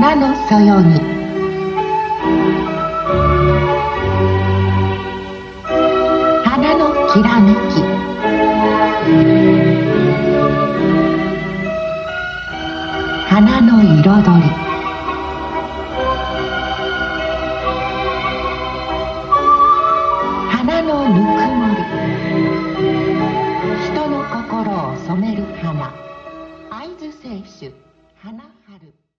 花のそよぎ花のきらめき。花の彩り。花のぬくもり。人の心を染める花。会津清酒花春。